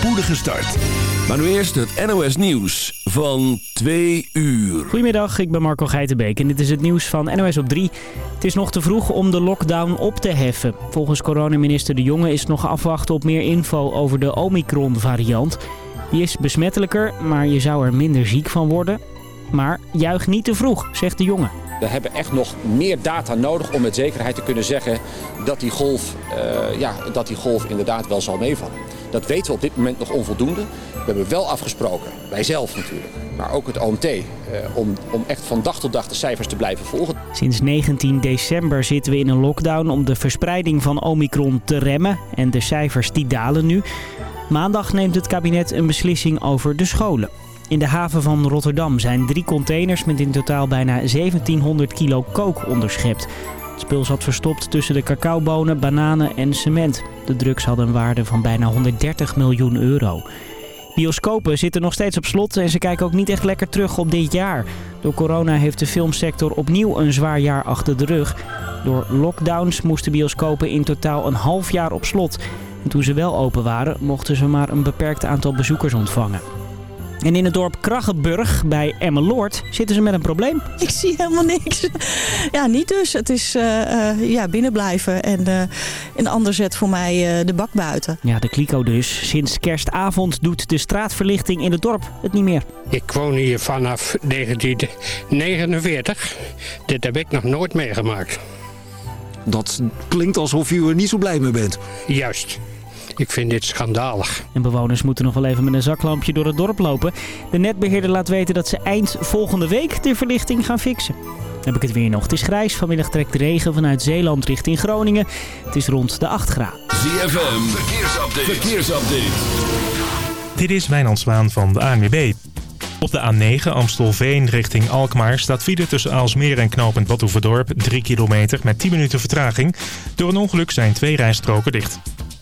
spoedige start. Maar nu eerst het NOS Nieuws van 2 uur. Goedemiddag, ik ben Marco Geitenbeek en dit is het nieuws van NOS op 3. Het is nog te vroeg om de lockdown op te heffen. Volgens coronaminister De Jonge is nog afwachten op meer info over de Omicron-variant. Die is besmettelijker, maar je zou er minder ziek van worden. Maar juich niet te vroeg, zegt De Jonge. We hebben echt nog meer data nodig om met zekerheid te kunnen zeggen dat die golf, uh, ja, dat die golf inderdaad wel zal meevallen. Dat weten we op dit moment nog onvoldoende. We hebben wel afgesproken, wij zelf natuurlijk, maar ook het OMT, uh, om, om echt van dag tot dag de cijfers te blijven volgen. Sinds 19 december zitten we in een lockdown om de verspreiding van Omicron te remmen. En de cijfers die dalen nu. Maandag neemt het kabinet een beslissing over de scholen. In de haven van Rotterdam zijn drie containers met in totaal bijna 1700 kilo kook onderschept. Het spul zat verstopt tussen de cacaobonen, bananen en cement. De drugs hadden een waarde van bijna 130 miljoen euro. Bioscopen zitten nog steeds op slot en ze kijken ook niet echt lekker terug op dit jaar. Door corona heeft de filmsector opnieuw een zwaar jaar achter de rug. Door lockdowns moesten bioscopen in totaal een half jaar op slot. En toen ze wel open waren, mochten ze maar een beperkt aantal bezoekers ontvangen. En in het dorp Kraggenburg bij Emmeloord zitten ze met een probleem. Ik zie helemaal niks. Ja, niet dus. Het is uh, uh, ja, binnen blijven en uh, een ander zet voor mij de bak buiten. Ja, de kliko dus. Sinds kerstavond doet de straatverlichting in het dorp het niet meer. Ik woon hier vanaf 1949. Dit heb ik nog nooit meegemaakt. Dat klinkt alsof u er niet zo blij mee bent. Juist. Ik vind dit schandalig. En bewoners moeten nog wel even met een zaklampje door het dorp lopen. De netbeheerder laat weten dat ze eind volgende week de verlichting gaan fixen. heb ik het weer nog. Het is grijs. Vanmiddag trekt regen vanuit Zeeland richting Groningen. Het is rond de 8 graden. ZFM, verkeersupdate. verkeersupdate. Dit is Wijnand Zwaan van de ANWB. Op de A9 Amstelveen richting Alkmaar staat file tussen Aalsmeer en knooppunt Badhoevedorp 3 kilometer met 10 minuten vertraging. Door een ongeluk zijn twee rijstroken dicht.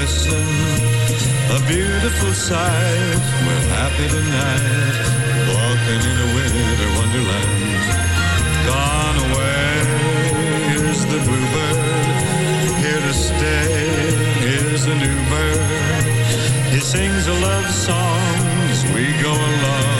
listen. A beautiful sight, we're happy tonight, walking in a winter wonderland. Gone away is the bluebird, here to stay is a new bird. He sings a love song as we go along.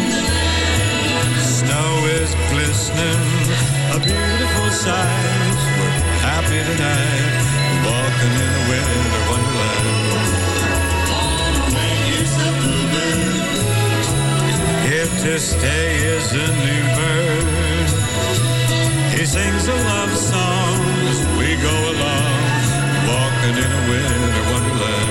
now is glistening, a beautiful sight. We're happy tonight, walking in a winter wonderland. If this day is a new bird, he sings a love song as we go along, walking in a winter wonderland.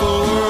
the world.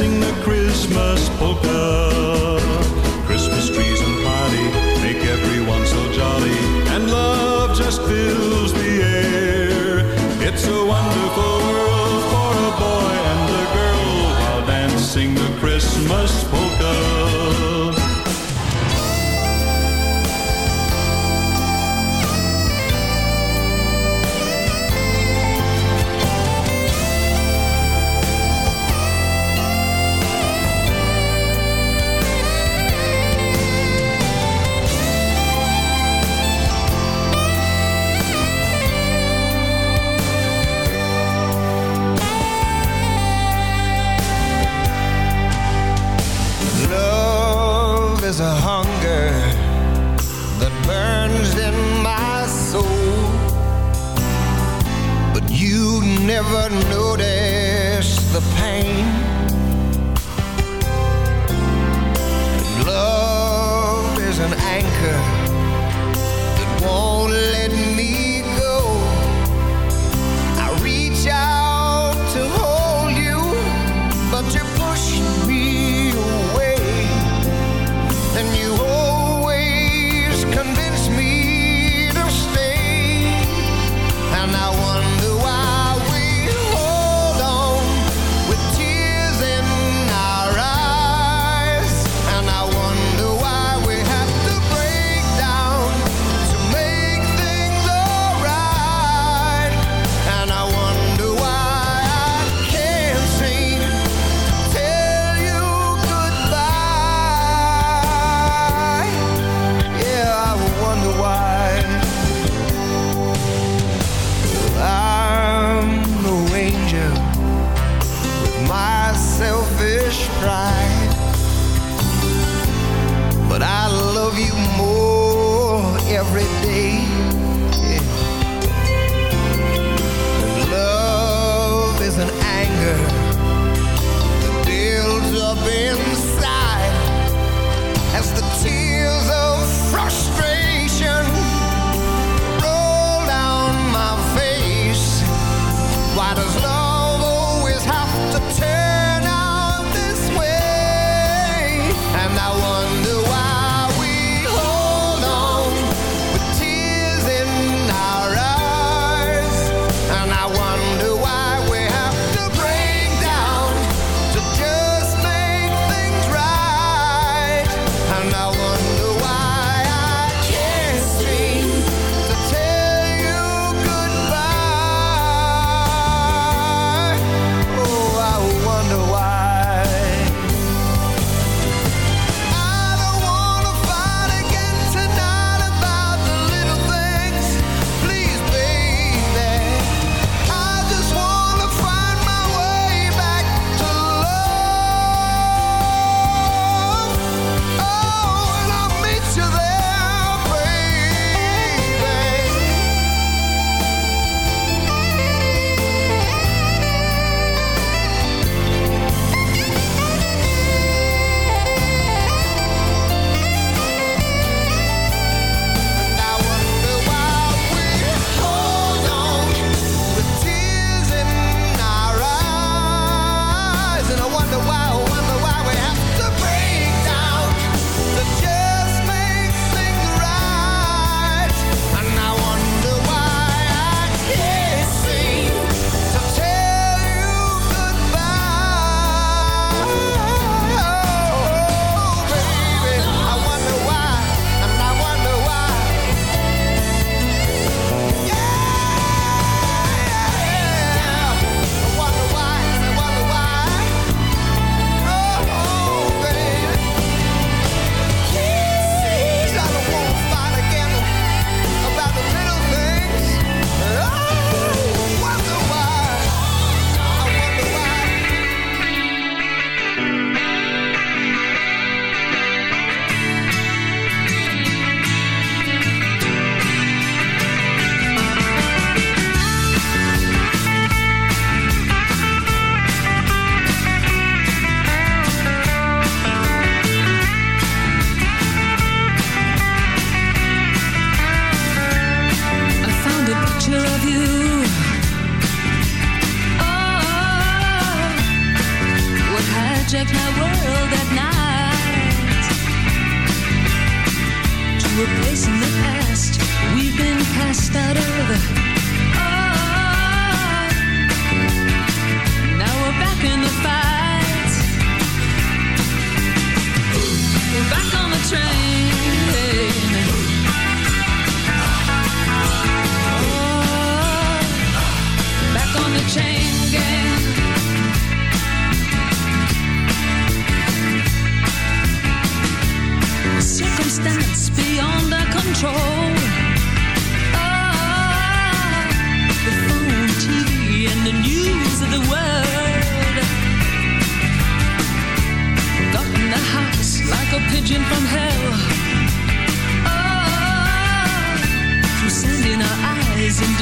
dancing the Christmas polka.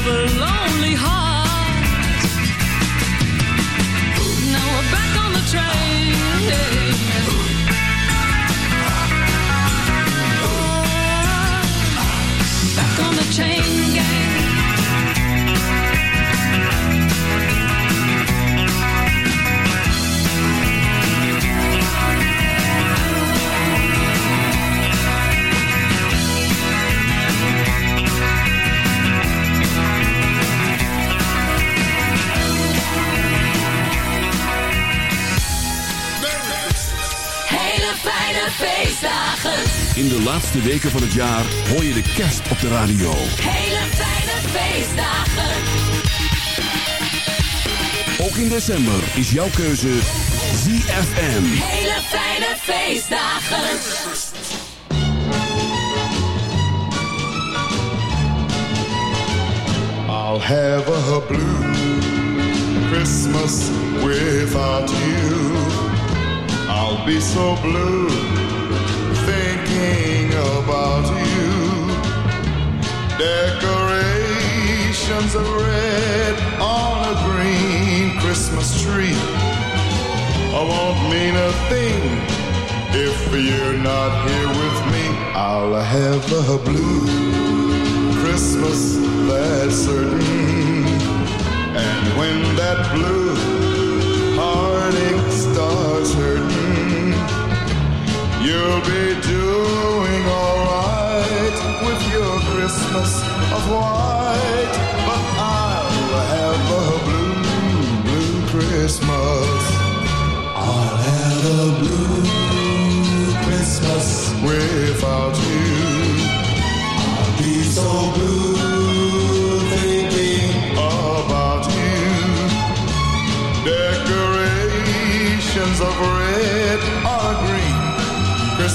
life In de laatste weken van het jaar hoor je de kerst op de radio. Hele fijne feestdagen. Ook in december is jouw keuze ZFM. Hele fijne feestdagen. I'll have a blue Christmas without you. I'll be so blue thinking about you. Decorations of red on a green Christmas tree. I won't mean a thing if you're not here with me. I'll have a blue Christmas, that's certain. And when that blue heartache starts hurting, you'll be doing alright with your Christmas of white. But I'll have a blue, blue Christmas. I'll have a blue Christmas without you. I'll be so blue thinking about you. Decorations of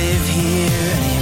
live here anymore.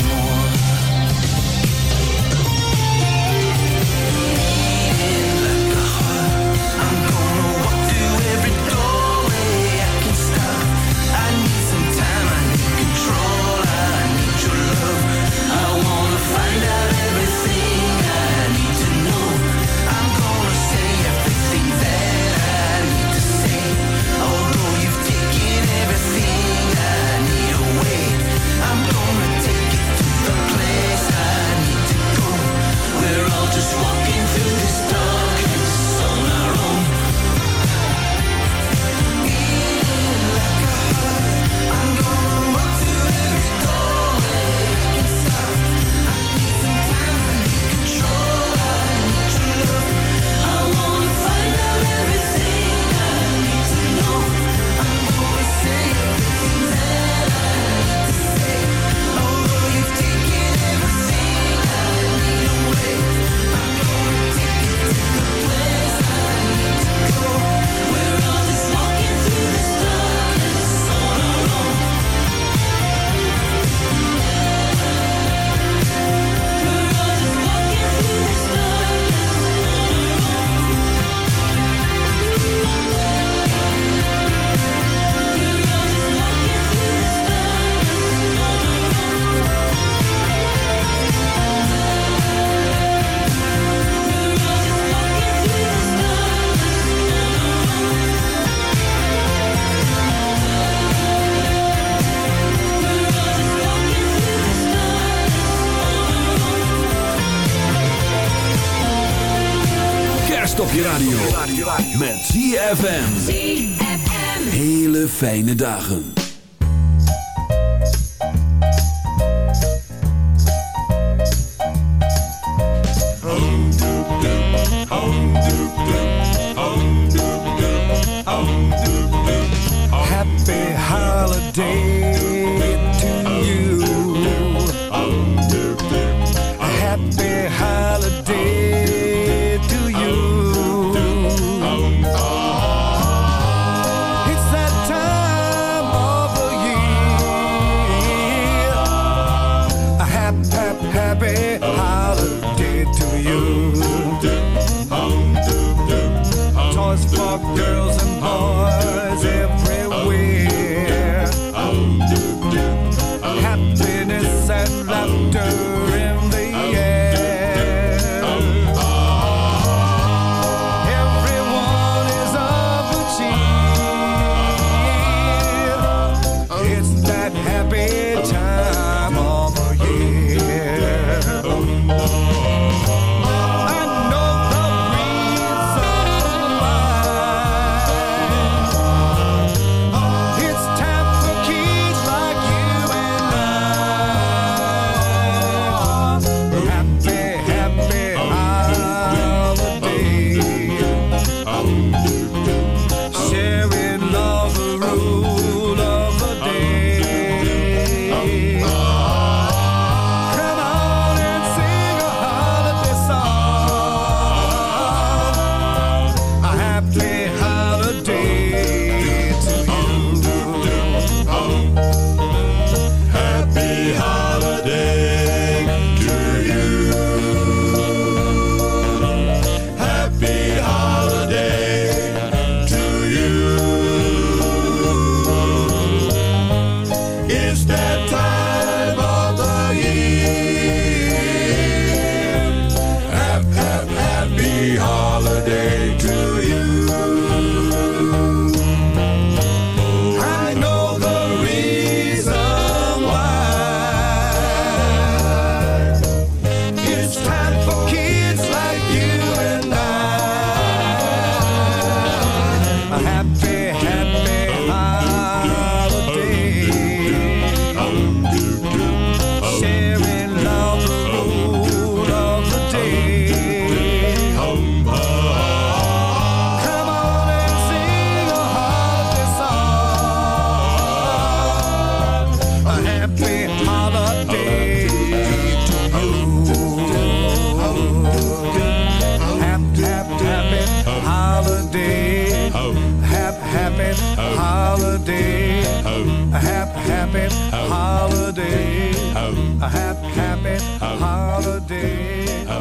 fijne dagen.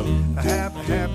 A happy,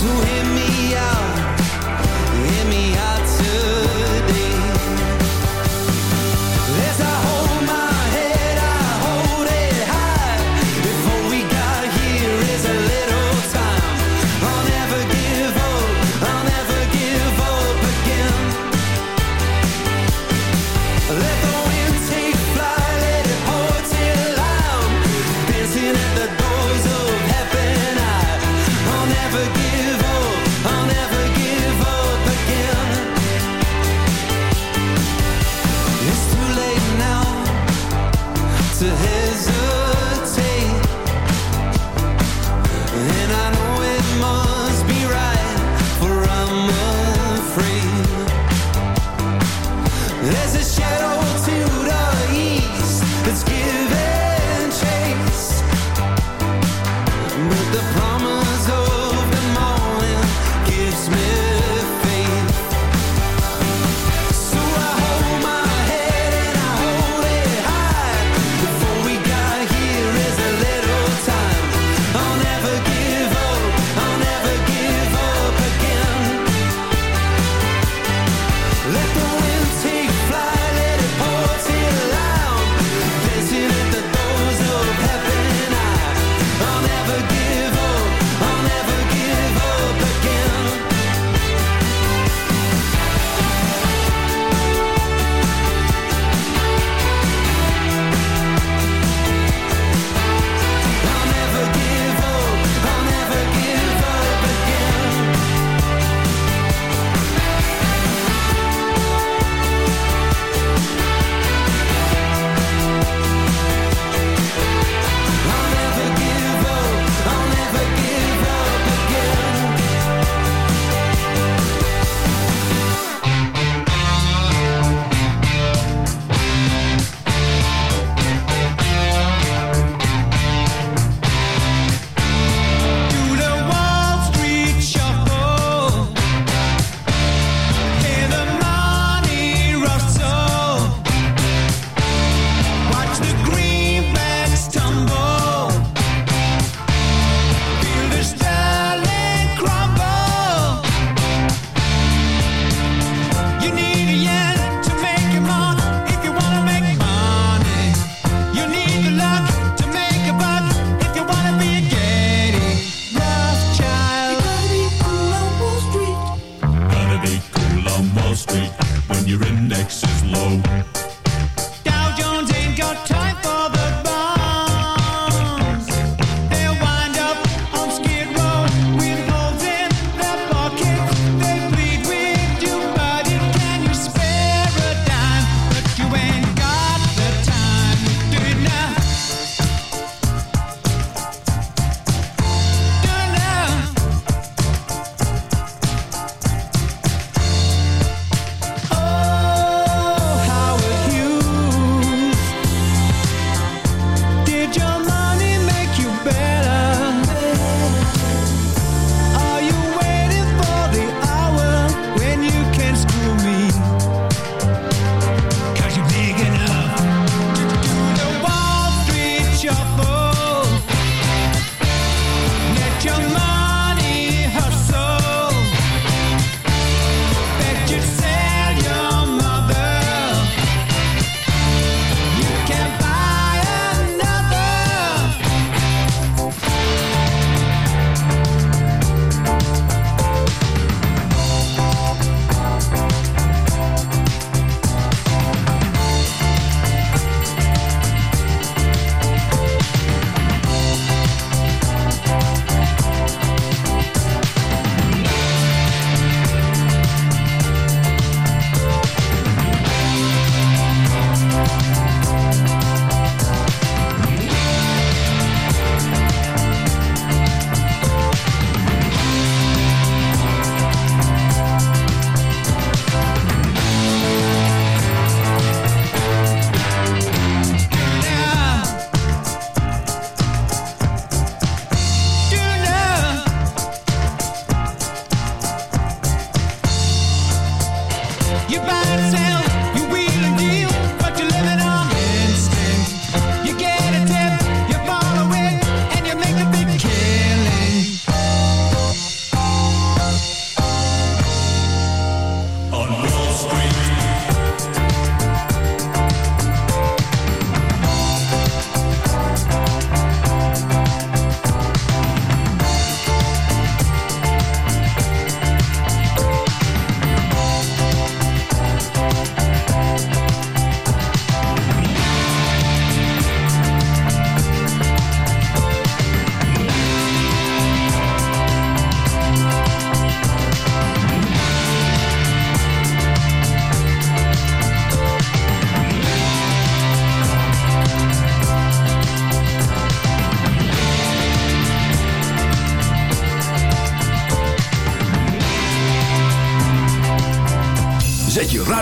So hear me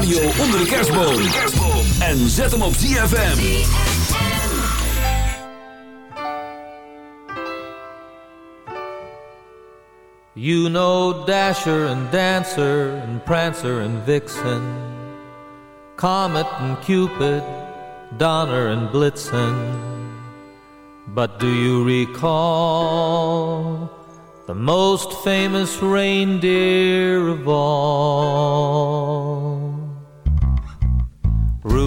radio onder de kerstboom. En zet hem op ZFM. You know Dasher and Dancer and Prancer and Vixen, Comet and Cupid, Donner and Blitzen. But do you recall the most famous reindeer of all?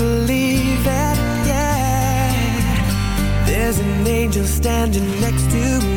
Believe it, yeah. There's an angel standing next to me,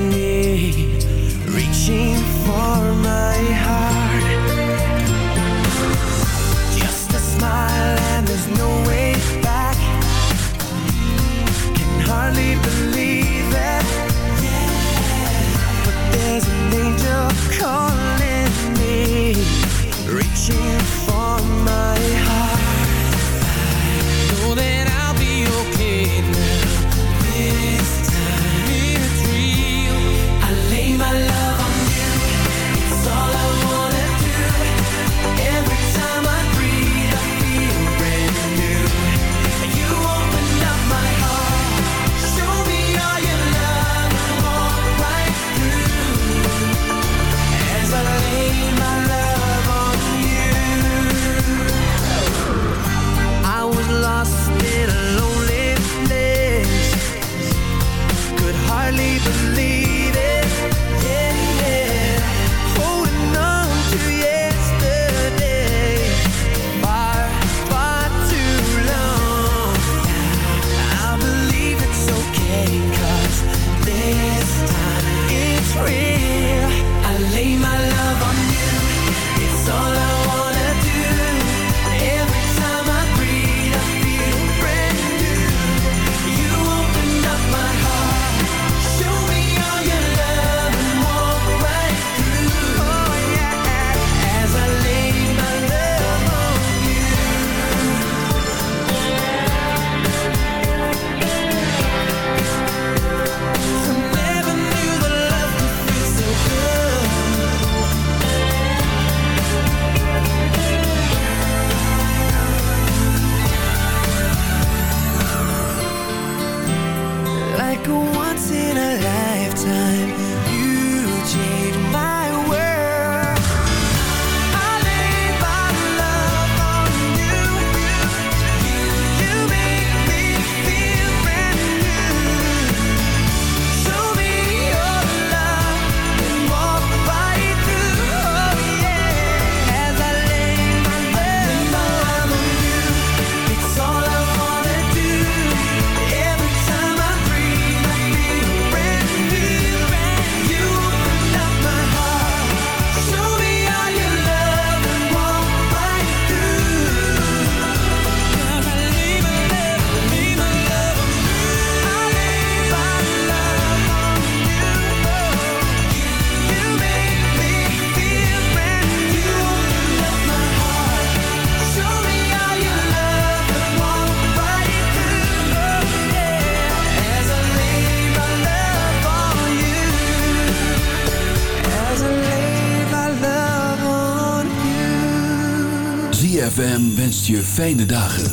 fijne dagen.